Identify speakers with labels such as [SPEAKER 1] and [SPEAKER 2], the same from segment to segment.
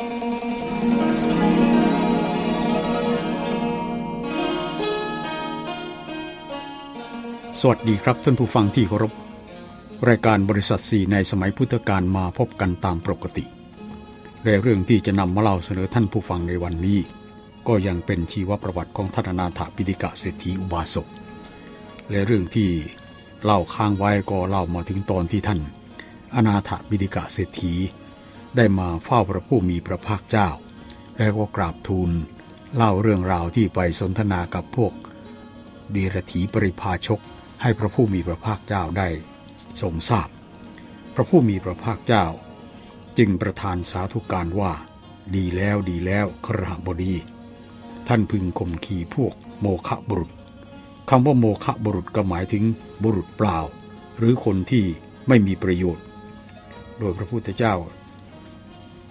[SPEAKER 1] สวัสดีครับท่านผู้ฟังที่เคารพ รายการบริษัทสีในสมัยพุทธกาลมาพบกันตามปกติและเรื่องที่จะนำมาเล่าเสนอท่านผู้ฟังในวันนี้ ก็ยังเป็นชีวประวัติของท่านนาถปิฎกเศรษฐีอุบาสกและเรื่องที่เล่าค้างไว้ก็เล่ามาถึงตอนที่ท่าน อนาถปิฎกเศรษฐี ได้มาเฝ้าพระผู้มีพระภาคเจ้า แล้วก็กราบทูลเล่าเรื่องราวที่ไปสนทนากับพวกดีรถีปริพาชกให้พระผู้มีพระภาคเจ้าได้ทรงทราบ พระผู้มีพระภาคเจ้า จึงประทานสาธุการว่า ดีแล้วดีแล้วครหบดี ท่านพึงข่มขีพวกโมฆะบุรุษคำว่าโมฆะบุรุษก็หมายถึงบุรุษเปล่า หรือคนที่ไม่มีประโยชน์ โดยพระพุทธเจ้า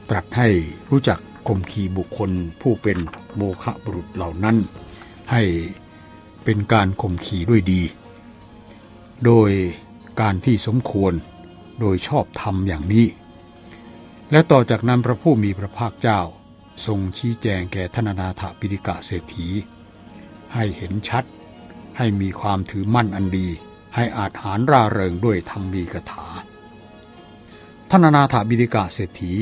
[SPEAKER 1] ตรัสให้รู้จักข่มขีบุคคลผู้เป็นโมฆะบุรุษเหล่านั้น ให้เป็นการข่มขีด้วยดี โดยการที่สมควรโดยชอบธรรมอย่างนี้ และต่อจากนั้นพระผู้มีพระภาคเจ้า ทรงชี้แจงแก่ธนนาถปิฎกะเศรษฐี ให้เห็นชัด ให้มีความถือมั่นอันดี ให้อาจหารร่าเริงด้วยธรรมมีกถาธนนาถบิฎกะเศรษฐี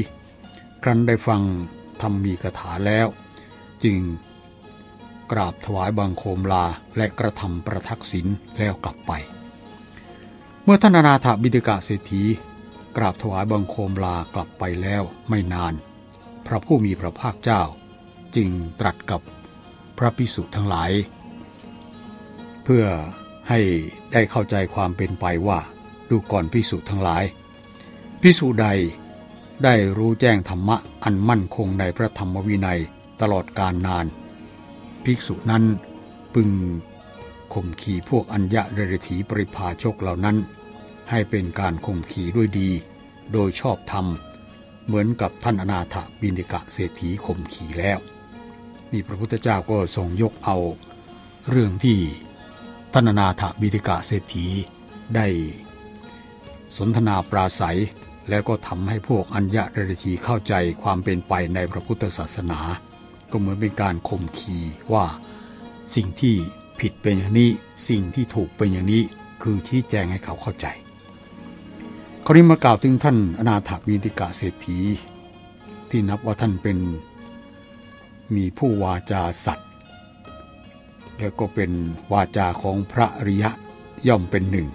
[SPEAKER 1] ครั้นได้ฟังธรรมมีกถาแล้ว จึงกราบถวายบังคมลาและกระทำประทักษิณแล้วกลับไป เมื่อท่านนาถบิดกะเศรษฐีกราบถวายบังคมลากลับไปแล้วไม่นาน พระผู้มีพระภาคเจ้า จึงตรัสกับพระพิสุทั้งหลาย เพื่อให้ได้เข้าใจความเป็นไปว่าดูก่อนพิสุทั้งหลายพิสุใด ได้รู้แจ้งธรรมะอันมั่นคงในพระธรรมวินัยตลอดการนาน ภิกษุนั้นพึงข่มขีพวกอัญญะเรรถีปริพาชกเหล่านั้น ให้เป็นการข่มขีด้วยดี โดยชอบธรรม เหมือนกับท่านอนาถบินิกะเศรษฐีข่มขีแล้ว นี่พระพุทธเจ้าก็ทรงยกเอา เรื่องที่ท่านอนาถบินิกะเศรษฐีได้สนทนาปราศัย แล้วก็ทำให้พวกอัญญะเรถีเข้าใจความเป็นไปในพระพุทธศาสนา ก็เหมือนเป็นการข่มขีว่า สิ่งที่ผิดเป็นอย่างนี้ สิ่งที่ถูกเป็นอย่างนี้คือชี้แจงให้เขาเข้าใจ คราวนี้มากล่าวถึงท่านอนาถวินิกาเศรษฐี ที่นับว่าท่านเป็นมีผู้วาจาสัตว์แล้วก็เป็นวาจาของพระริยะย่อมเป็นหนึ่ง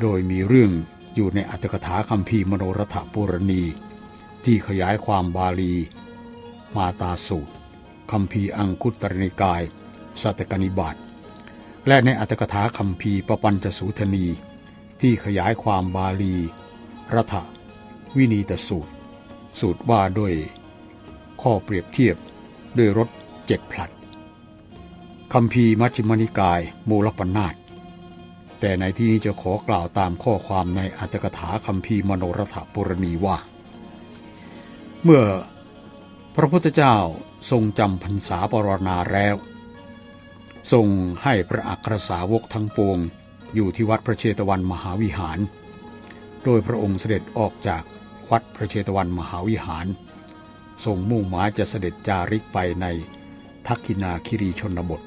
[SPEAKER 1] โดยมีเรื่อง อยู่ในอัตถกถาคัมภีมโนรถปุรณี ที่ขยายความบาลี มาตาสูตรคัมภีอังคุตรนิกาย สัตกนิบาตและในอัตถกถาคัมภีปปัญจสูทนี ที่ขยายความบาลีรัฐวินีตสูตร สูตรว่าด้วย ข้อเปรียบเทียบด้วยรถเจ็ดผลัดคำพีมัชฌิมนิกาย มูลปนาต แต่ในที่นี้จะขอกล่าวตามข้อความในอัตถกถาคำพีมโนรถปุรณีว่า เมื่อพระพุทธเจ้าทรงจำพรรษาปรณาแล้ว ทรงให้พระอัครสาวกทั้งปวง อยู่ที่วัดพระเชตวันมหาวิหาร โดยพระองค์เสด็จออกจากวัดพระเชตวันมหาวิหาร ทรงมุ่งหมายจะเสด็จจาริกไปในทักขินาคิรีชนบท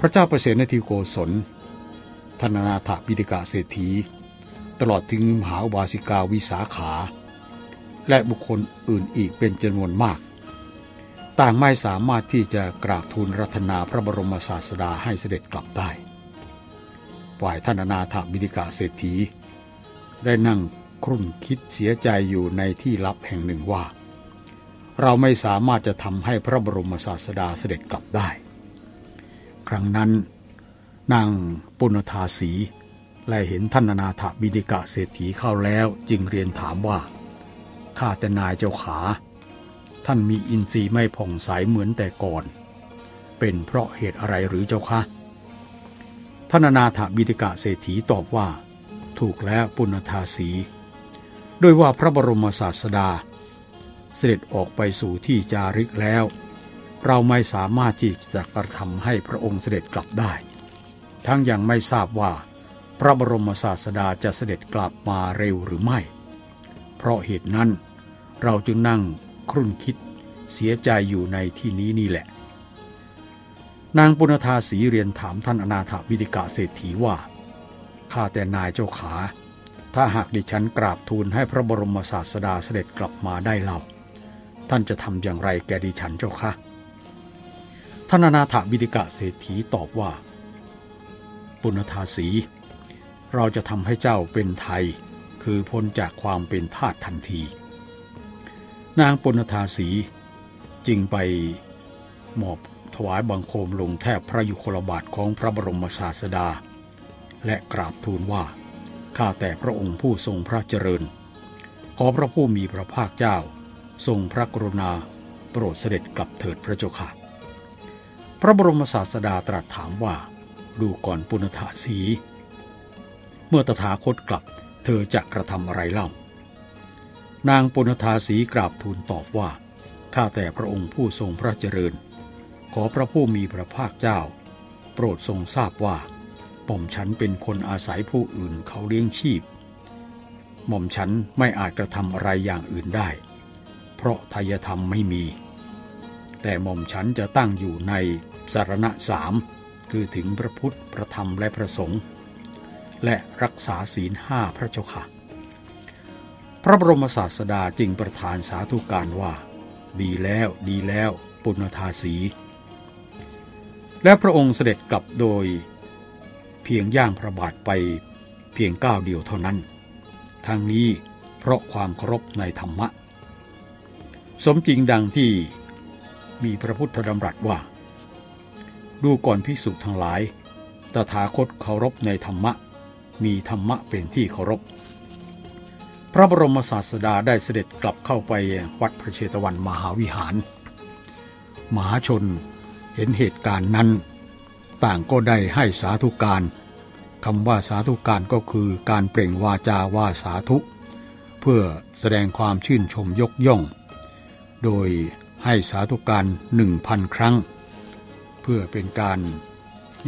[SPEAKER 1] พระเจ้าประเสนทิโกศล ธนนาถปิฎกาเศรษฐี ตลอดถึงมหาวาสิกาวิสาขา และบุคคลอื่นอีกเป็นจำนวนมาก ต่างไม่สามารถที่จะกราบทูลรัตนาพระบรมศาสดาให้เสด็จกลับได้ ฝ่ายท่านนาถบิดิกาเศรษฐี ได้นั่งครุ่นคิดเสียใจอยู่ในที่ลับแห่งหนึ่งว่า เราไม่สามารถจะทำให้พระบรมศาสดาเสด็จกลับได้ ครั้งนั้น นางปุณธาสีและเห็นท่านนาถบิดิกาเศรษฐีเข้าแล้วจึงเรียนถามว่าข้าแต่นายเจ้าขา ท่านมีอินทรีย์ไม่ผ่องใสเหมือนแต่ก่อน เป็นเพราะเหตุอะไรหรือเจ้าคะท่านนาถบิดิกะเศรษฐีตอบว่า ถูกแล้วปุณธาสีด้วยว่าพระบรมศาสดา เสด็จออกไปสู่ที่จาริกแล้ว เราไม่สามารถที่จะกระทำให้พระองค์เสด็จกลับได้ ทั้งยังไม่ทราบว่า พระบรมศาสดาจะเสด็จกลับมาเร็วหรือไม่ เพราะเหตุนั้น เราจึงนั่งครุ่นคิดเสียใจอยู่ในที่นี้นี่แหละ นางปุณธาสีเรียนถามท่านอนาถบิดิกาเศรษฐีว่า ข้าแต่นายเจ้าขา ถ้าหากดิฉันกราบทูลให้พระบรมศาสดาเสด็จกลับมาได้เล่า ท่านจะทำอย่างไรแกดิฉันเจ้าคะท่านอนาถบิดิกาเศรษฐีตอบว่า ปุณธาสี เราจะทำให้เจ้าเป็นไทย คือพ้นจากความเป็นทาสทันที นางปุณธาสีจึงไปหมอบถวายบังคมลงแทบพระยุคลบาทของพระบรมศาสดา และกราบทูลว่า ข้าแต่พระองค์ผู้ทรงพระเจริญ ขอพระผู้มีพระภาคเจ้า ทรงพระกรุณาโปรดเสด็จกลับเถิดพระเจ้าค่ะ พระบรมศาสดาตรัสถามว่า ดูก่อนปุณธาสี เมื่อตถาคตกลับ เธอจะกระทำอะไรเล่า นางปุณธาสีกราบทูลตอบว่า ข้าแต่พระองค์ผู้ทรงพระเจริญ ขอพระผู้มีพระภาคเจ้า โปรดทรงทราบว่าหม่อมฉันเป็นคนอาศัยผู้อื่นเขาเลี้ยงชีพ หม่อมฉันไม่อาจกระทำอะไรอย่างอื่นได้ เพราะทายธรรมไม่มี แต่หม่อมฉันจะตั้งอยู่ในสารณะสาม คือถึงพระพุทธพระธรรมและพระสงฆ์และรักษาศีลห้าพระเจ้าค่ะ พระบรมศาสดาจึงประทานสาธุการว่า ดีแล้วดีแล้วปุณธาสี และพระองค์เสด็จกลับโดย เพียงย่างพระบาทไปเพียงก้าวเดียวเท่านั้น ทางนี้เพราะความเคารพในธรรมะ สมจริงดังที่มีพระพุทธดำรัสว่า ดูก่อนพิสุทั้งหลาย ตถาคตเคารพในธรรมะ มีธรรมะเป็นที่เคารพ พระบรมศาสดาได้เสด็จกลับเข้าไปวัดพระเชตวันมหาวิหาร มหาชนเห็นเหตุการณ์นั้น ต่างก็ได้ให้สาธุการคำว่าสาธุการก็คือการเปล่งวาจาว่าสาธุ เพื่อแสดงความชื่นชมยกย่อง โดยให้สาธุการหนึ่งพันครั้ง พื่อเป็นการ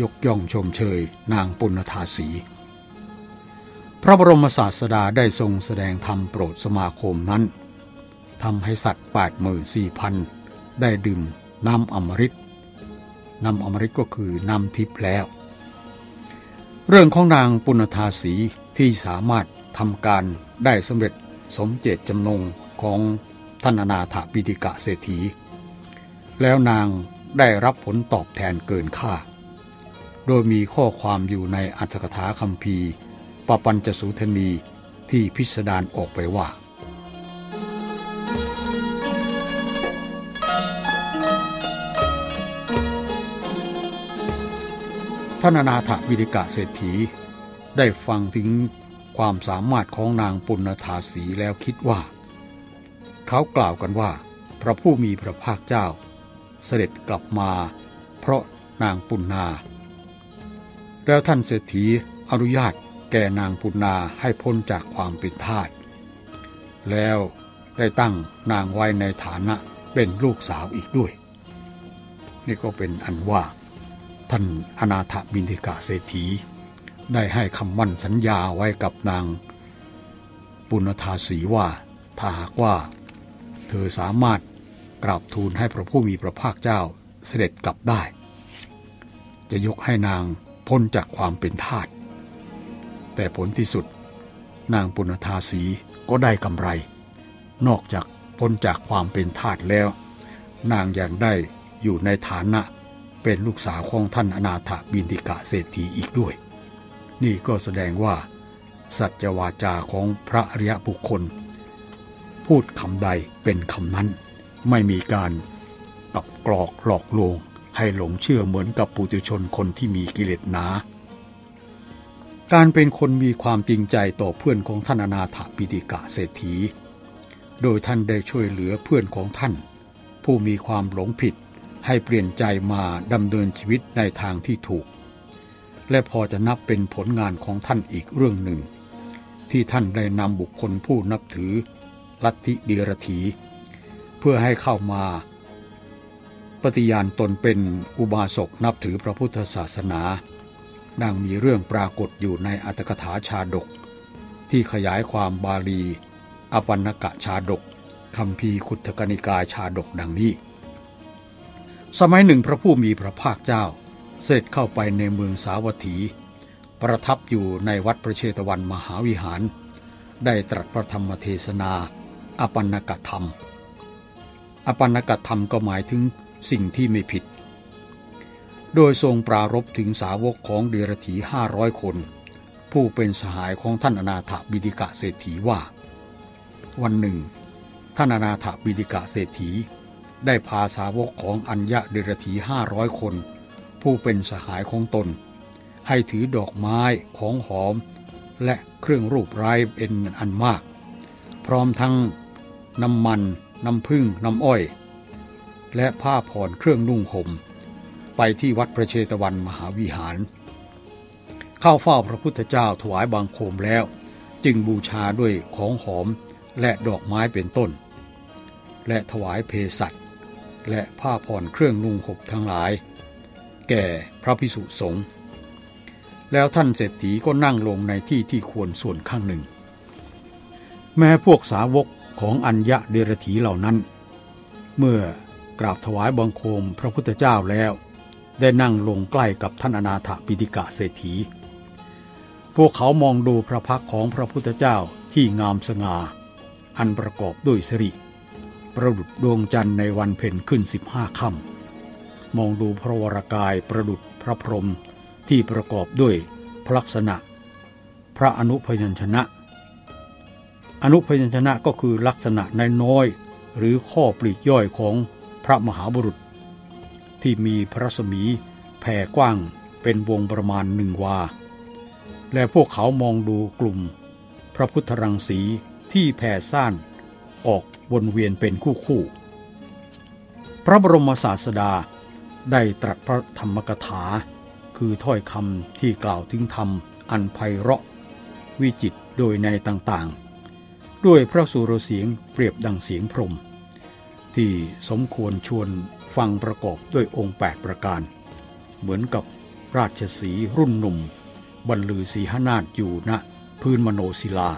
[SPEAKER 1] ยกย่องชมเชยนางปุณธาสี พระบรมศาสดาได้ทรงแสดงธรรมโปรดสมาคมนั้นทำให้สัตว์แปดหมื่นสี่พันได้ดื่มน้ำอมฤตน้ำอมฤตก็คือน้ำทิพแล้ว เรื่องของนางปุณธาสีที่สามารถทำการได้สำเร็จสมเจตจำนงของท่านนาถปิฎกะเศรษฐี แล้วนาง ได้รับผลตอบแทนเกินค่า โดยมีข้อความอยู่ในอัตถกถาคัมภีร์ปปัญจสุทนีที่พิสดารออกไปว่า ท่านนาถวิดิกะเศรษฐี ได้ฟังถึงความสามารถของนางปุณธาสีแล้วคิดว่า เขากล่าวกันว่า พระผู้มีพระภาคเจ้า เสด็จกลับมา เพราะนางปุณนา แล้วท่านเศรษฐีอนุญาตแก่นางปุณนาให้พ้นจากความเป็นทาสแล้วได้ตั้งนางไว้ในฐานะเป็นลูกสาวอีกด้วย นี่ก็เป็นอันว่าท่านอนาถบินทิกาเศรษฐี ได้ให้คำมั่นสัญญาไว้กับนางปุณธาสีว่าถ้าหากว่า เธอสามารถ กราบทูลให้พระผู้มีพระภาคเจ้าเสด็จกลับได้ จะยกให้นางพ้นจากความเป็นทาสแต่ผลที่สุด นางปุณธาสีก็ได้กำไร นอกจากพ้นจากความเป็นทาสแล้ว นางยังได้อยู่ในฐานะเป็นลูกสาวของท่านอนาถบินติกะเศรษฐีอีกด้วย นี่ก็แสดงว่า สัจวาจาของพระอริยบุคคล พูดคำใดเป็นคำนั้น ไม่มีการตับกรอกหลอกลวงให้หลงเชื่อเหมือนกับปุถุชนคนที่มีกิเลสหนา การเป็นคนมีความจริงใจต่อเพื่อนของท่านอนาถปิฎกะเศรษฐี โดยท่านได้ช่วยเหลือเพื่อนของท่าน ผู้มีความหลงผิดให้เปลี่ยนใจมาดำเนินชีวิตในทางที่ถูก และพอจะนับเป็นผลงานของท่านอีกเรื่องหนึ่ง ที่ท่านได้นำบุคคลผู้นับถือลัทธิเดียรถี เพื่อให้เข้ามา ปฏิญาณตนเป็นอุบาสกนับถือพระพุทธศาสนาดังมีเรื่องปรากฏอยู่ในอัตถกถาชาดก ที่ขยายความบาลี อปันนกะชาดกคำพีขุทกนิกายชาดกดังนี้ สมัยหนึ่งพระผู้มีพระภาคเจ้า เสด็จเข้าไปในเมืองสาวัตถี ประทับอยู่ในวัดพระเชตวันมหาวิหาร ได้ตรัสพระธรรมเทศนา อปันนกธรรม อปันนกธรรมก็หมายถึงสิ่งที่ไม่ผิด โดยทรงปรารบถึงสาวกของเดรถีห้าร้อยคน ผู้เป็นสหายของท่านอนาถบิดิกะเศรษฐีว่า วันหนึ่ง ท่านอนาถบิดิกะเศรษฐี ได้พาสาวกของอัญญะเดรถีห้าร้อยคน ผู้เป็นสหายของตน ให้ถือดอกไม้ของหอม และเครื่องรูปไร้เป็นอันมาก พร้อมทั้งน้ำมัน น้ำพึ่งน้ำอ้อย และผ้าผ่อนเครื่องนุ่งห่มไปที่วัดพระเชตวันมหาวิหาร เข้าเฝ้าพระพุทธเจ้าถวายบังโคมแล้ว จึงบูชาด้วยของหอมและดอกไม้เป็นต้น และถวายเพสัตและผ้าผ่อนเครื่องนุ่งห่มทั้งหลาย แก่พระพิสุสงฆ์แล้วท่านเศรษฐีก็นั่งลงในที่ที่ควรส่วนข้างหนึ่ง แม้พวกสาวก ของอัญญะเดรถีเหล่านั้น เมื่อกราบถวายบังคมพระพุทธเจ้าแล้ว ได้นั่งลงใกล้กับท่านอนาถปิฎกะเศรษฐี พวกเขามองดูพระพักของพระพุทธเจ้าที่งามสง่าอันประกอบด้วยสิริ ประดุดดวงจันทร์ในวันเพ็ญขึ้นสิบห้าค่ำมองดูพระวรากายประดุดพระพรหมที่ประกอบด้วยพระลักษณะ พระอนุพยัญชนะ อนุพยัญชนะก็คือลักษณะในน้อยหรือข้อปลีกย่อยของพระมหาบุรุษ ที่มีพระสมีแผ่กว้างเป็นวงประมาณหนึ่งวา และพวกเขามองดูกลุ่ม พระพุทธรังสีที่แผ่ซ่านออกวนเวียนเป็นคู่คู่ พระบรมศาสดาได้ตรัสพระธรรมกถา คือถ้อยคำที่กล่าวถึงธรรมอันไพเราะ วิจิตโดยในต่าง ด้วยพระสุรเสียงเปรียบดังเสียงพรม ที่สมควรชวนฟังประกอบด้วยองค์ 8 ประการ เหมือนกับราชสีรุ่นหนุ่ม บรรลือสีหนาฏอยู่ณพื้นมโนศิลา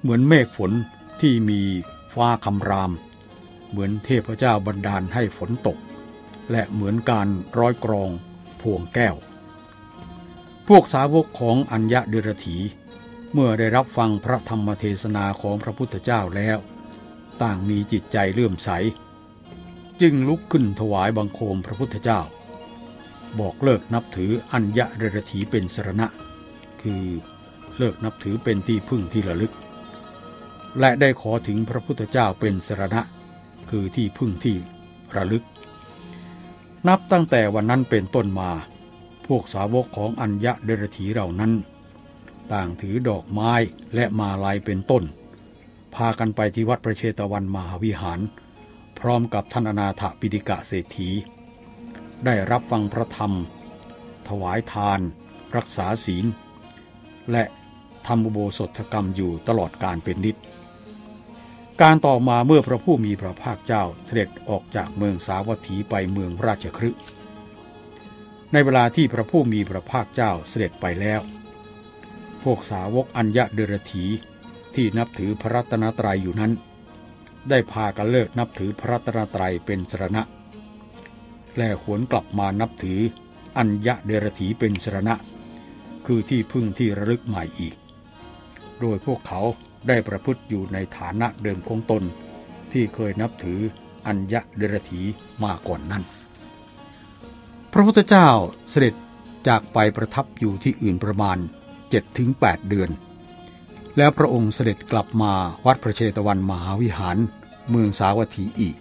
[SPEAKER 1] เหมือนเมฆฝนที่มีฟ้าคำราม เหมือนเทพเจ้าบันดาลให้ฝนตก และเหมือนการร้อยกรองพวงแก้ว พวกสาวกของอัญญะเดรถี เมื่อได้รับฟังพระธรรมเทศนาของพระพุทธเจ้าแล้ว ต่างมีจิตใจเลื่อมใส จึงลุกขึ้นถวายบังคมพระพุทธเจ้า บอกเลิกนับถืออัญญะเดรถีเป็นสรณะ คือเลิกนับถือเป็นที่พึ่งที่ระลึก และได้ขอถึงพระพุทธเจ้าเป็นสรณะ คือที่พึ่งที่ระลึก นับตั้งแต่วันนั้นเป็นต้นมา พวกสาวกของอัญญะเดรถีเหล่านั้น ต่างถือดอกไม้และมาลายเป็นต้น พากันไปที่วัดประเชตวันมหาวิหาร พร้อมกับท่านอนาถปิฎกะเศรษฐี ได้รับฟังพระธรรม ถวายทาน รักษาศีล และทำอุโบสถกรรมอยู่ตลอดการเป็นนิดการต่อมาเมื่อพระผู้มีพระภาคเจ้าเสด็จออกจากเมืองสาวัตถีไปเมืองราชครึในเวลาที่พระผู้มีพระภาคเจ้าเสด็จไปแล้ว พวกสาวกอัญญะเดรถีที่นับถือพระรัตนตรัยอยู่นั้น ได้พากันเลิกนับถือพระรัตนตรัยเป็นสรณะ และหวนกลับมานับถืออัญญะเดรถีเป็นสรณะ คือที่พึ่งที่ระลึกใหม่อีก โดยพวกเขาได้ประพฤติอยู่ในฐานะเดิมของตน ที่เคยนับถืออัญญะเดรถีมาก่อนนั้น พระพุทธเจ้าเสด็จจากไปประทับอยู่ที่อื่นประมาณ 7-8 เดือน แล้วพระองค์เสด็จกลับมาวัดพระเชตวันมหาวิหารเมืองสาวัตถีอีก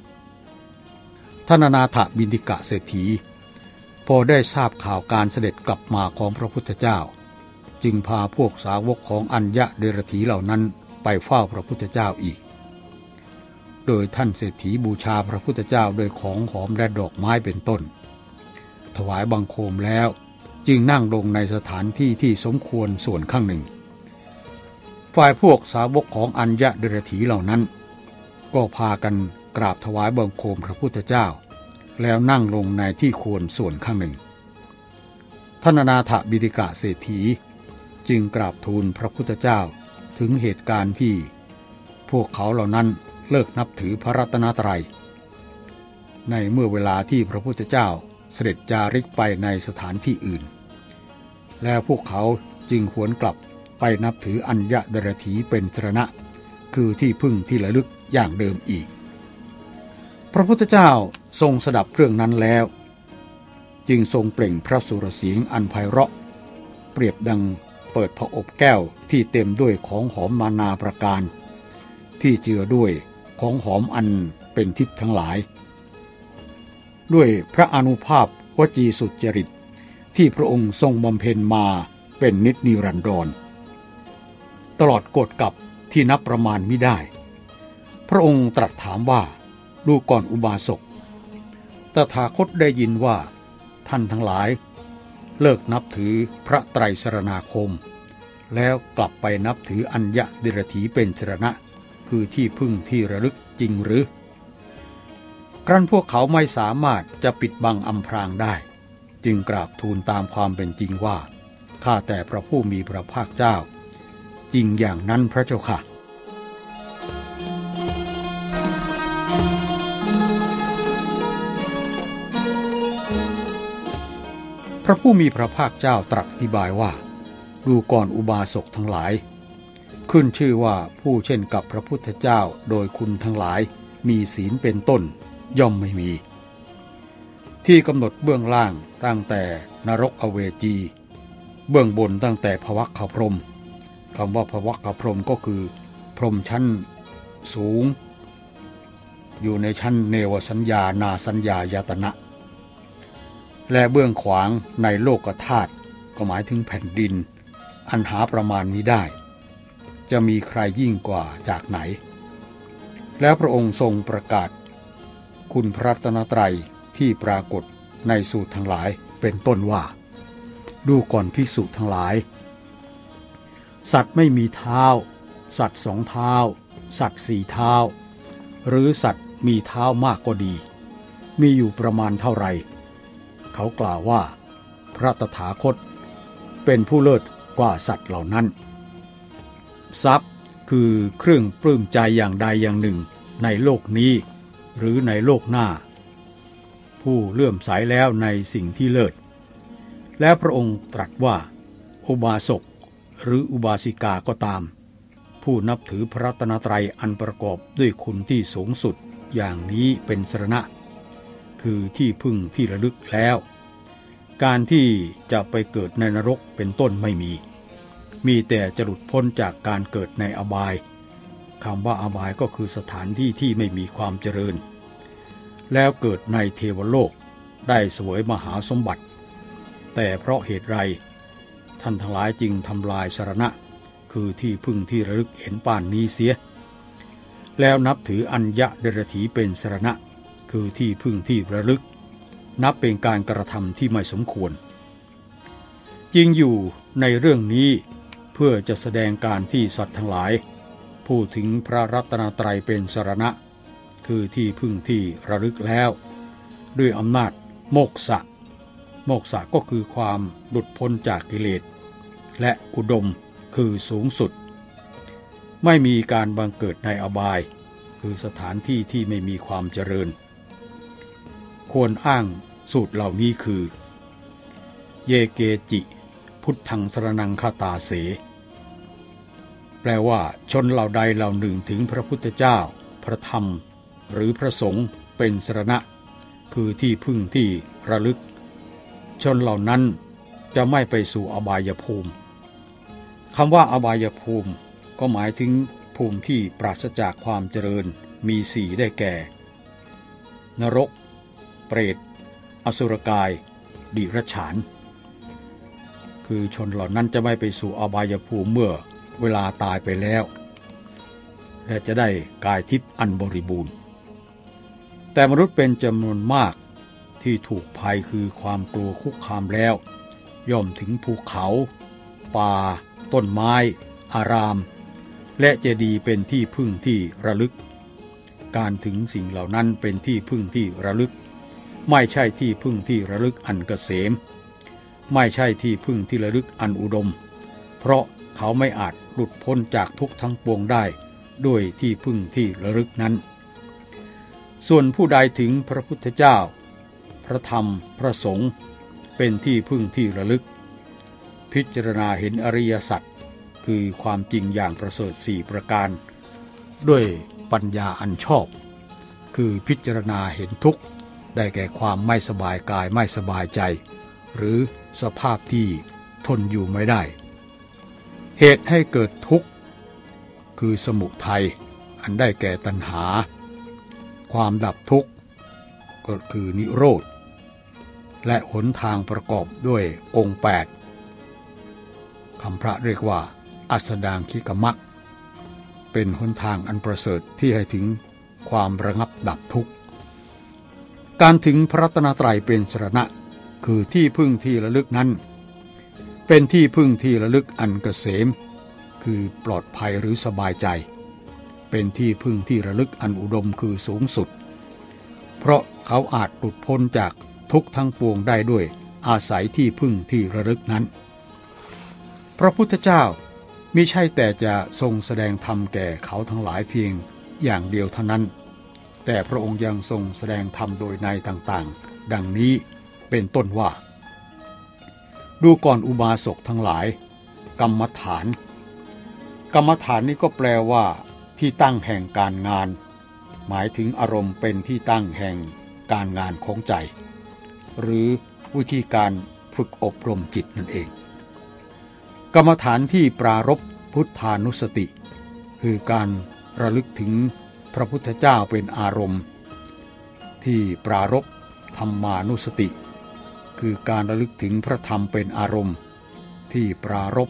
[SPEAKER 1] ท่านนาถบินติกะเศรษฐี พอได้ทราบข่าวการเสด็จกลับมาของพระพุทธเจ้า จึงพาพวกสาวกของอัญญะเดรถีเหล่านั้นไปเฝ้าพระพุทธเจ้าอีก โดยท่านเศรษฐีบูชาพระพุทธเจ้าโดยของหอมและดอกไม้เป็นต้น ถวายบังคมแล้ว จึงนั่งลงในสถานที่ที่สมควรส่วนข้างหนึ่ง ฝ่ายพวกสาวกของอัญญะเดรถีเหล่านั้น ก็พากันกราบถวายบังคมพระพุทธเจ้า แล้วนั่งลงในที่ควรส่วนข้างหนึ่งท่านนาถบิดิกะเศรษฐี จึงกราบทูลพระพุทธเจ้าถึงเหตุการณ์ที่ พวกเขาเหล่านั้นเลิกนับถือพระรัตนตรัย ในเมื่อเวลาที่พระพุทธเจ้าเสด็จจาริกไปในสถานที่อื่น แล้วพวกเขาจึงหวนกลับไปนับถืออัญญดรถีเป็นสรณะ คือที่พึ่งที่ระลึกอย่างเดิมอีก พระพุทธเจ้าทรงสดับเรื่องนั้นแล้ว จึงทรงเปล่งพระสุรเสียงอันไพเราะ เปรียบดังเปิดพระอบแก้วที่เต็มด้วยของหอมมานาประการ ที่เจือด้วยของหอมอันเป็นทิพย์ทั้งหลาย ด้วยพระอนุภาพวจีสุจริต ที่พระองค์ทรงบำเพ็ญมาเป็นนิจนิรันดร ตลอดกฎกับที่นับประมาณไม่ได้ พระองค์ตรัสถามว่าดูก่อนอุบาสก ตถาคตได้ยินว่า ท่านทั้งหลาย เลิกนับถือพระไตรสรณาคม แล้วกลับไปนับถืออัญญะดิรถีเป็นสรณะ คือที่พึ่งที่ระลึกจริงหรือ ครั้นพวกเขาไม่สามารถจะปิดบังอำพรางได้ จึงกราบทูลตามความเป็นจริงว่า ข้าแต่พระผู้มีพระภาคเจ้า จริงอย่างนั้นพระเจ้าค่ะ พระผู้มีพระภาคเจ้าตรัสอธิบายว่า ดูก่อนอุบาสกทั้งหลาย ขึ้นชื่อว่าผู้เช่นกับพระพุทธเจ้าโดยคุณทั้งหลาย มีศีลเป็นต้นย่อมไม่มี ที่กำหนดเบื้องล่างตั้งแต่นรกอเวจี เบื้องบนตั้งแต่ภวัคขพรหมคำว่าภวัคขพรหมก็คือ พรมชั้นสูง อยู่ในชั้นเนวสัญญานาสัญญายตนะ และเบื้องขวางในโลกธาตุก็หมายถึงแผ่นดิน อันหาประมาณมิได้ จะมีใครยิ่งกว่าจากไหน แล้วพระองค์ทรงประกาศ คุณพระรัตนตรัย ที่ปรากฏในสูตรทั้งหลายเป็นต้นว่า ดูก่อนพิสุทั้งหลาย สัตว์ไม่มีเท้า สัตว์สองเท้า สัตว์สี่เท้า หรือสัตว์มีเท้ามากก็ดี มีอยู่ประมาณเท่าไหร่เขากล่าวว่า พระตถาคต เป็นผู้เลิศกว่าสัตว์เหล่านั้น ทรัพย์คือเครื่องปลื้มใจอย่างใดอย่างหนึ่งในโลกนี้ หรือในโลกหน้า ผู้เลื่อมใสแล้วในสิ่งที่เลิศ และพระองค์ตรัสว่า อุบาสกหรืออุบาสิกาก็ตาม ผู้นับถือพระรัตนตรัยอันประกอบด้วยคุณที่สูงสุดอย่างนี้เป็นสรณะ คือที่พึ่งที่ระลึกแล้ว การที่จะไปเกิดในนรกเป็นต้นไม่มี มีแต่จะหลุดพ้นจากการเกิดในอบายคำว่าอบายก็คือสถานที่ที่ไม่มีความเจริญ แล้วเกิดในเทวโลกได้สวยมหาสมบัติ แต่เพราะเหตุไร ท่านทั้งหลายจึงทำลายสรณะ คือที่พึ่งที่ระลึกเห็นป่านนี้เสีย แล้วนับถืออัญญะเดรถีเป็นสรณะ คือที่พึ่งที่ระลึก นับเป็นการกระทำที่ไม่สมควร จริงอยู่ในเรื่องนี้เพื่อจะแสดงการที่สัตว์ทั้งหลาย พูดถึงพระรัตนตรัยเป็นสรณะ คือที่พึ่งที่ระลึกแล้ว ด้วยอำนาจโมกษะ โมกษะก็คือความหลุดพ้นจากกิเลส และอุดมคือสูงสุด ไม่มีการบังเกิดในอบาย คือสถานที่ที่ไม่มีความเจริญ ควรอ้างสูตรเหล่านี้คือ เยเกจิ พุทธังสรนังคาตาเส แปลว่าชนเหล่าใดเหล่าหนึ่งถึงพระพุทธเจ้า พระธรรม หรือพระสงฆ์เป็นสรณะ คือที่พึ่งที่ระลึก ชนเหล่านั้นจะไม่ไปสู่อบายภูมิคำว่าอบายภูมิ ก็หมายถึงภูมิที่ปราศจากความเจริญมีสี่ได้แก่ นรก เปรต อสุรกาย ดิรฉาน คือชนเหล่านั้นจะไม่ไปสู่อบายภูมิเมื่อเวลาตายไปแล้ว และจะได้กายทิพย์อันบริบูรณ์ แต่มนุษย์เป็นจำนวนมากที่ถูกภัยคือความกลัวคุกคามแล้ว ย่อมถึงภูเขา ป่า ต้นไม้ อาราม และเจดีย์เป็นที่พึ่งที่ระลึก การถึงสิ่งเหล่านั้นเป็นที่พึ่งที่ระลึก ไม่ใช่ที่พึ่งที่ระลึกอันเกษม ไม่ใช่ที่พึ่งที่ระลึกอันอุดม เพราะเขาไม่อาจหลุดพ้นจากทุกทั้งปวงได้ ด้วยที่พึ่งที่ระลึกนั้น ส่วนผู้ใดถึงพระพุทธเจ้า พระธรรม พระสงฆ์เป็นที่พึ่งที่ระลึก พิจารณาเห็นอริยสัจคือความจริงอย่างประเสริฐสี่ประการ ด้วยปัญญาอันชอบ คือพิจารณาเห็นทุกข์ ได้แก่ความไม่สบายกายไม่สบายใจ หรือสภาพที่ทนอยู่ไม่ได้ เหตุให้เกิดทุกข์ คือสมุทัยอันได้แก่ตัณหา ความดับทุกข์ก็คือนิโรธ และหนทางประกอบด้วยองค์ 8คำพระเรียกว่า อัสดางคิกมักเป็นหนทางอันประเสริฐที่ให้ถึงความระงับดับทุกข์ การถึงพระตนตรัยเป็นสรณะคือที่พึ่งที่ระลึกนั้น เป็นที่พึ่งที่ระลึกอันเกษม คือปลอดภัยหรือสบายใจ เป็นที่พึ่งที่ระลึกอันอุดมคือสูงสุด เพราะเขาอาจหลุดพ้นจากทุกทั้งปวงได้ด้วยอาศัยที่พึ่งที่ระลึกนั้น พระพุทธเจ้ามิใช่แต่จะทรงแสดงธรรมแก่เขาทั้งหลายเพียงอย่างเดียวเท่านั้น แต่พระองค์ยังทรงแสดงธรรมโดยในต่างๆ ดังนี้เป็นต้นว่า ดูก่อนอุบาสกทั้งหลาย กรรมฐาน กรรมฐานนี้ก็แปลว่า ที่ตั้งแห่งการงาน หมายถึงอารมณ์เป็นที่ตั้งแห่งการงานของใจ หรือวิธีการฝึกอบรมจิตนั่นเอง กรรมฐานที่ปรารบพุทธานุสติ คือการระลึกถึงพระพุทธเจ้าเป็นอารมณ์ ที่ปรารบธรรมานุสติ คือการระลึกถึงพระธรรมเป็นอารมณ์ ที่ปรารบ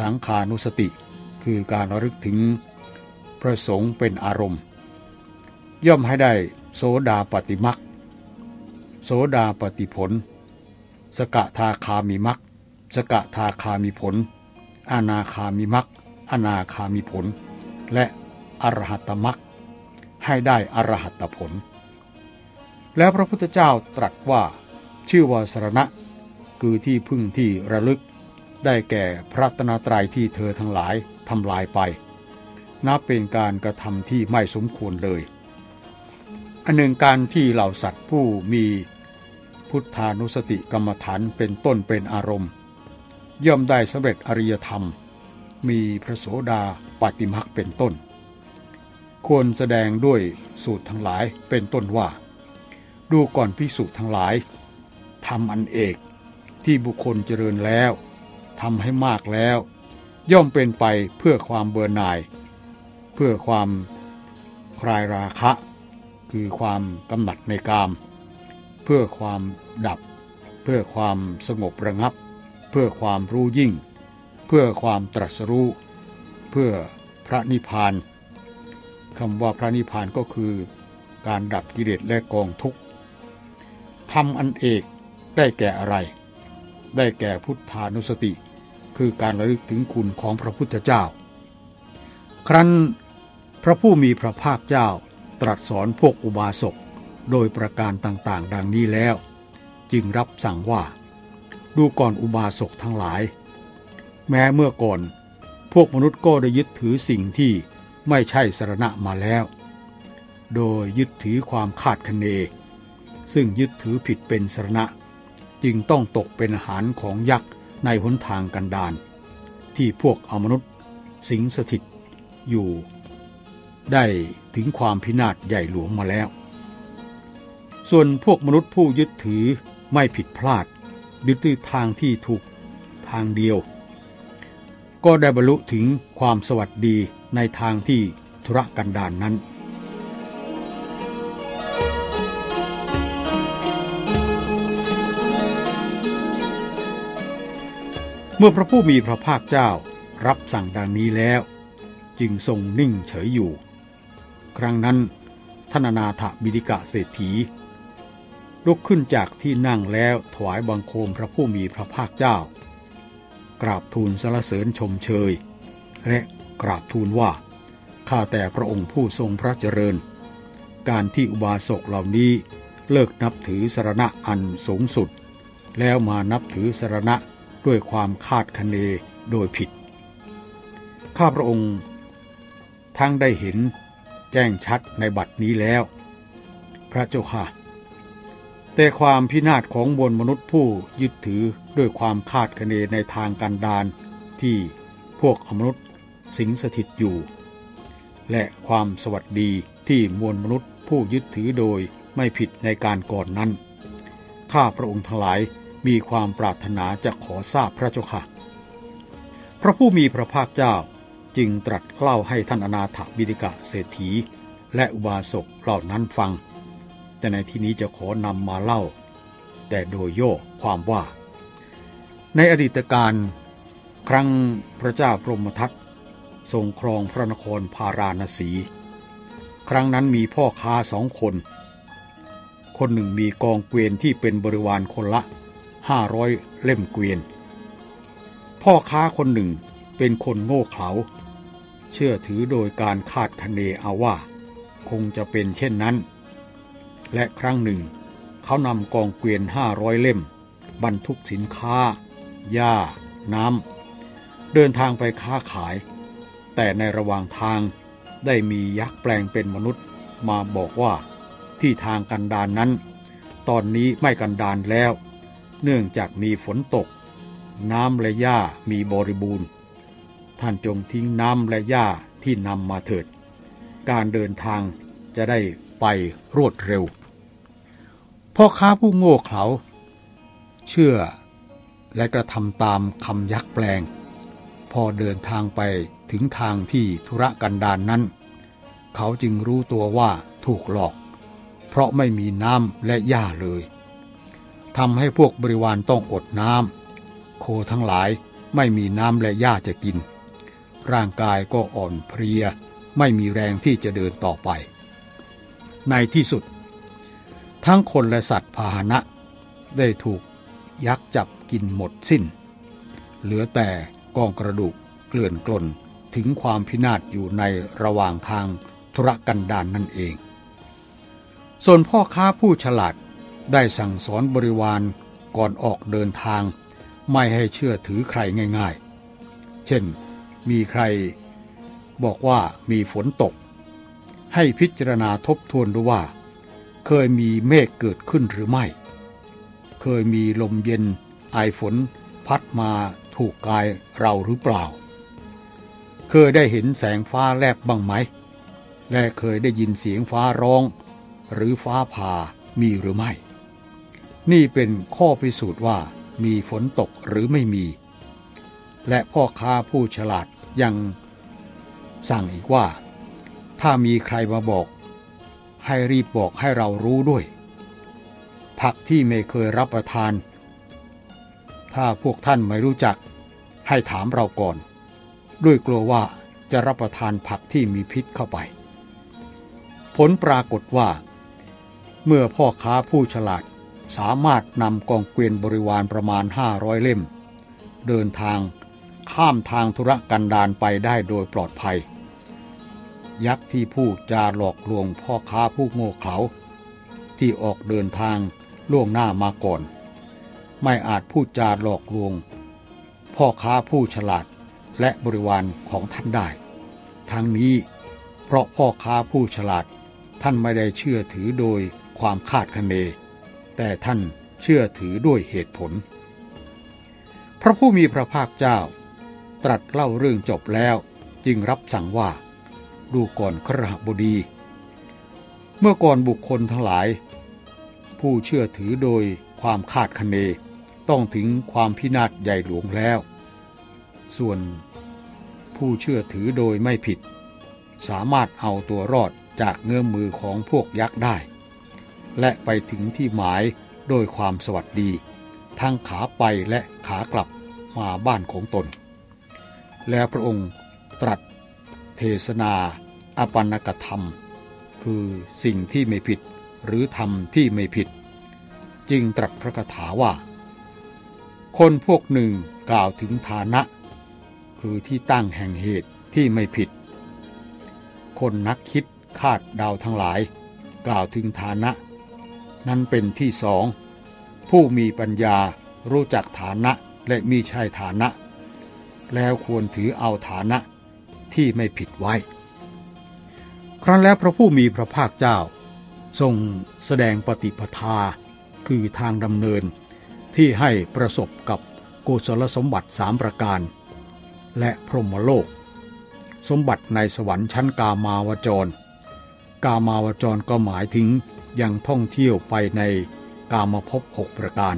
[SPEAKER 1] สังขานุสติ คือการระลึกถึง พระสงฆ์เป็นอารมณ์ ย่อมให้ได้โสดาปฏิมักโสดาปฏิผล สกทาคามิมักสกทาคามิผลอานาคามิมักอนาคามิผล และอรหัตมักให้ได้อรหัตผล แล้วพระพุทธเจ้าตรัสว่า ชื่อว่าสรณะ คือที่พึ่งที่ระลึก ได้แก่พระตนตรัยที่เธอทั้งหลายทำลายไป นับเป็นการกระทำที่ไม่สมควรเลย อันหนึ่งการที่เหล่าสัตว์ผู้มีพุทธานุสติกรรมฐานเป็นต้นเป็นอารมณ์ ย่อมได้สำเร็จอริยธรรม มีพระโสดาปฏิมักเป็นต้น ควรแสดงด้วยสูตรทั้งหลายเป็นต้นว่า ดูก่อนพิสูจน์ทั้งหลายทำอันเอกที่บุคคลเจริญแล้วทำให้มากแล้ว ย่อมเป็นไปเพื่อความเบื่อหน่าย พื่อความคลายราคะ คือความกำหนัดในกาม เพื่อความดับ เพื่อความสงบระงับ เพื่อความรู้ยิ่ง เพื่อความตรัสรู้ เพื่อพระนิพพานคำว่าพระนิพพานก็คือการดับกิเลสและกองทุกข์ทำอันเอกได้แก่อะไร ได้แก่พุทธานุสติ คือการระลึกถึงคุณของพระพุทธเจ้า ครั้น ระผู้มีพระภาคเจ้าตรัสสอนพวกอุบาสกโดยประการต่างๆ ดังนี้แล้ว จึงรับสั่งว่า ดูก่อนอุบาสกทั้งหลาย แม้เมื่อก่อน พวกมนุษย์ก็ได้ยึดถือสิ่งที่ไม่ใช่สรณะมาแล้ว โดยยึดถือความคาดคะเน ซึ่งยึดถือผิดเป็นสรณะ จึงต้องตกเป็นอาหารของยักษ์ในหนทางกันดานที่พวกอมนุษย์สิงสถิตอยู่ ได้ถึงความพินาศใหญ่หลวงมาแล้ว ส่วนพวกมนุษย์ผู้ยึดถือไม่ผิดพลาดยึดถือทางที่ถูกทางเดียว ก็ได้บรรลุถึงความสวัสดีในทางที่ธุรกันดารนนั้นเมื่อพระผู้มีพระภาคเจ้ารับสั่งดังนี้แล้ว จึงทรงนิ่งเฉยอยู่ ครั้งนั้นท่านนาถบิดิกะเศรษฐี ลุกขึ้นจากที่นั่งแล้วถวายบังคมพระผู้มีพระภาคเจ้า กราบทูลสรรเสริญชมเชย และกราบทูลว่าข้าแต่พระองค์ผู้ทรงพระเจริญ การที่อุบาสกเหล่านี้เลิกนับถือสรณะอันสูงสุด แล้วมานับถือสรณะด้วยความคาดคะเนโดยผิด ข้าพระองค์ทั้งได้เห็น แจ้งชัดในบัดนี้แล้ว พระเจ้าค่ะ แต่ความพินาศของมวลมนุษย์ผู้ยึดถือด้วยความคาดคะเนในทางการดานที่พวกอมนุษย์สิงสถิตอยู่ และความสวัสดีที่มวลมนุษย์ผู้ยึดถือโดยไม่ผิดในการก่อนนั้น ข้าพระองค์ทั้งหลายมีความปรารถนาจะขอทราบพระเจ้าค่ะ พระผู้มีพระภาคเจ้า จึงตรัสเล่าให้ท่านอนาถบิดิกะเศรษฐี และอุบาสกเหล่านั้นฟัง แต่ในที่นี้จะขอนำมาเล่า แต่โดยโย่ความว่า ในอดีตการครั้งพระเจ้าพรหมทัตทรงครองพระนครพาราณสี ครั้งนั้นมีพ่อค้าสองคน คนหนึ่งมีกองเกวียนที่เป็นบริวารคนละห้าร้อยเล่มเกวียน พ่อค้าคนหนึ่งเป็นคนโง่เขลา เชื่อถือโดยการคาดคะเนเอาว่า คงจะเป็นเช่นนั้น และครั้งหนึ่ง เขานำกองเกวียนห้าร้อยเล่ม บรรทุกสินค้าหญ้า น้ำ เดินทางไปค้าขาย แต่ในระหว่างทางได้มียักษ์แปลงเป็นมนุษย์มาบอกว่าที่ทางกันดานนั้น ตอนนี้ไม่กันดานแล้ว เนื่องจากมีฝนตก น้ำและหญ้ามีบริบูรณ์ ท่านจงทิ้งน้ำและหญ้าที่นำมาเถิด การเดินทางจะได้ไปรวดเร็ว พ่อค้าผู้โง่เขลาเชื่อและกระทำตามคำยักแปลง พอเดินทางไปถึงทางที่ธุระกันดานนั้น เขาจึงรู้ตัวว่าถูกหลอก เพราะไม่มีน้ำและหญ้าเลยทำให้พวกบริวารต้องอดน้ำโคทั้งหลายไม่มีน้ำและหญ้าจะกิน ร่างกายก็อ่อนเพลีย ไม่มีแรงที่จะเดินต่อไป ในที่สุด ทั้งคนและสัตว์พาหนะ ได้ถูกยักษ์จับกินหมดสิ้น เหลือแต่กองกระดูกเกลื่อนกลนถึงความพินาศอยู่ในระหว่างทางธุรกันดารนนั่นเอง ส่วนพ่อค้าผู้ฉลาดได้สั่งสอนบริวารก่อนออกเดินทาง ไม่ให้เชื่อถือใครง่าย ๆ เช่น มีใคร บอกว่ามีฝนตก ให้พิจารณาทบทวนดูว่า เคยมีเมฆเกิดขึ้นหรือไม่ เคยมีลมเย็นไอฝนพัดมาถูกกายเราหรือเปล่า เคยได้เห็นแสงฟ้าแลบบ้างไหม และเคยได้ยินเสียงฟ้าร้อง หรือฟ้าผ่ามีหรือไม่ นี่เป็นข้อพิสูจน์ว่ามีฝนตกหรือไม่มี และพ่อค้าผู้ฉลาด ยังสั่งอีกว่า ถ้ามีใครมาบอก ให้รีบบอกให้เรารู้ด้วย ผักที่ไม่เคยรับประทาน ถ้าพวกท่านไม่รู้จัก ให้ถามเราก่อน ด้วยกลัวว่าจะรับประทานผักที่มีพิษเข้าไป ผลปรากฏว่า เมื่อพ่อค้าผู้ฉลาดสามารถนำกองเกวียนบริวารประมาณห้าร้อยเล่ม เดินทาง ข้ามทางธุรกันดารไปได้โดยปลอดภัย ยักษ์ที่พูดจาหลอกลวงพ่อค้าผู้โง่เขลาที่ออกเดินทางล่วงหน้ามาก่อน ไม่อาจพูดจาหลอกลวง พ่อค้าผู้ฉลาดและบริวารของท่านได้ ทั้งนี้เพราะพ่อค้าผู้ฉลาดท่านไม่ได้เชื่อถือโดยความคาดคะเน แต่ท่านเชื่อถือด้วยเหตุผล พระผู้มีพระภาคเจ้า ตรัสเล่าเรื่องจบแล้ว จึงรับสั่งว่า ดูก่อนครหบดี เมื่อก่อนบุคคลทั้งหลาย ผู้เชื่อถือโดยความคาดคะเน ต้องถึงความพินาศใหญ่หลวงแล้ว ส่วนผู้เชื่อถือโดยไม่ผิด สามารถเอาตัวรอดจากเงื้อมมือของพวกยักษ์ได้ และไปถึงที่หมายโดยความสวัสดี ทั้งขาไปและขากลับมาบ้านของตน แล้วพระองค์ตรัสเทศนาอปันกธรรม คือสิ่งที่ไม่ผิดหรือธรรมที่ไม่ผิด จึงตรัสพระคาถาว่า คนพวกหนึ่งกล่าวถึงฐานะ คือที่ตั้งแห่งเหตุที่ไม่ผิด คนนักคิดคาดเดาทั้งหลาย กล่าวถึงฐานะ นั้นเป็นที่สอง ผู้มีปัญญารู้จักฐานะและมีใช่ฐานะ แล้วควรถือเอาฐานะที่ไม่ผิดไว้ ครั้นแล้วพระผู้มีพระภาคเจ้า ทรงแสดงปฏิปทา คือทางดำเนินที่ให้ประสบกับกุศลสมบัติสามประการ และพรหมโลก สมบัติในสวรรค์ชั้นกามาวจร กามาวจรก็หมายถึงยังท่องเที่ยวไปในกามภพหกประการ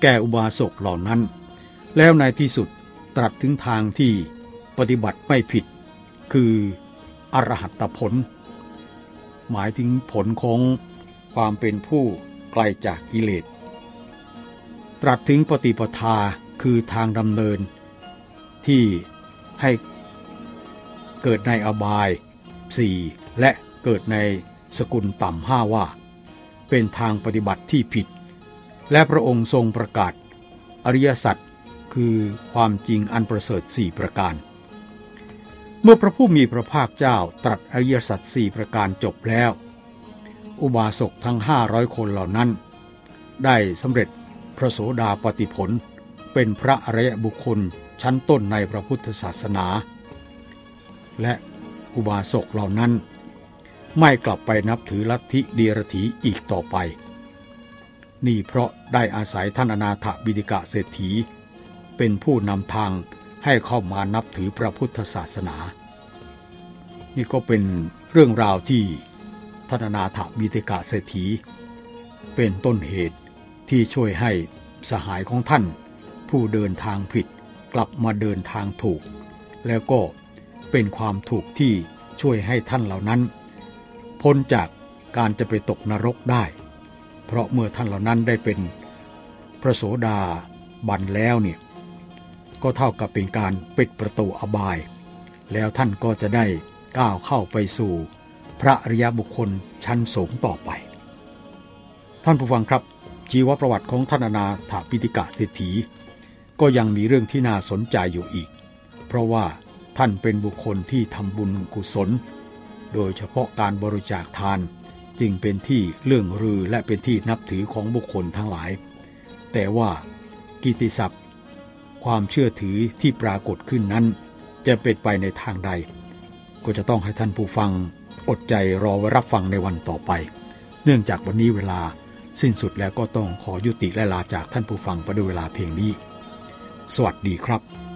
[SPEAKER 1] แก่อุบาสกเหล่านั้น แล้วในที่สุด ตรัสถึงทางที่ปฏิบัติไม่ผิด คืออรหัตผล หมายถึงผลของความเป็นผู้ไกลจากกิเลส ตรัสถึงปฏิปทาคือทางดำเนิน ที่ให้เกิดในอบายสี่และเกิดในสกุลต่ำห้าว่า เป็นทางปฏิบัติที่ผิด และพระองค์ทรงประกาศ อริยสัจ คือความจริงอันประเสริฐสี่ประการ เมื่อพระผู้มีพระภาคเจ้าตรัสอริยสัจสี่ประการจบแล้ว อุบาสกทั้งห้าร้อยคนเหล่านั้น ได้สำเร็จพระโสดาปติผล เป็นพระอริยบุคคลชั้นต้นในพระพุทธศาสนา และอุบาสกเหล่านั้น ไม่กลับไปนับถือลัทธิเดียรถีอีกต่อไป นี่เพราะได้อาศัยท่านอนาถบิดิกะเศรษฐี เป็นผู้นำทางให้เข้ามานับถือพระพุทธศาสนา นี่ก็เป็นเรื่องราวที่ท่านนาถบิดิกะเศรษฐี เป็นต้นเหตุที่ช่วยให้สหายของท่าน ผู้เดินทางผิดกลับมาเดินทางถูก แล้วก็เป็นความถูกที่ช่วยให้ท่านเหล่านั้น พ้นจากการจะไปตกนรกได้ เพราะเมื่อท่านเหล่านั้นได้เป็นพระโสดาบันแล้วเนี่ย ก็เท่ากับเป็นการปิดประตูอบาย แล้วท่านก็จะได้ก้าวเข้าไปสู่ พระอริยบุคคลชั้นสูงต่อไป ท่านผู้ฟังครับ ชีวประวัติของท่านนาถาปิติกะเศรษฐี ก็ยังมีเรื่องที่น่าสนใจอยู่อีก เพราะว่าท่านเป็นบุคคลที่ทำบุญกุศล โดยเฉพาะการบริจาคทานจึงเป็นที่เลื่องรือและเป็นที่นับถือของบุคคลทั้งหลาย แต่ว่ากิติศัพท์ ความเชื่อถือที่ปรากฏขึ้นนั้น จะเป็นไปในทางใด ก็จะต้องให้ท่านผู้ฟังอดใจรอไว้รับฟังในวันต่อไป เนื่องจากวันนี้เวลาสิ้นสุดแล้วก็ต้องขอยุติและลาจากท่านผู้ฟังไปด้วยเวลาเพียงนี้ สวัสดีครับ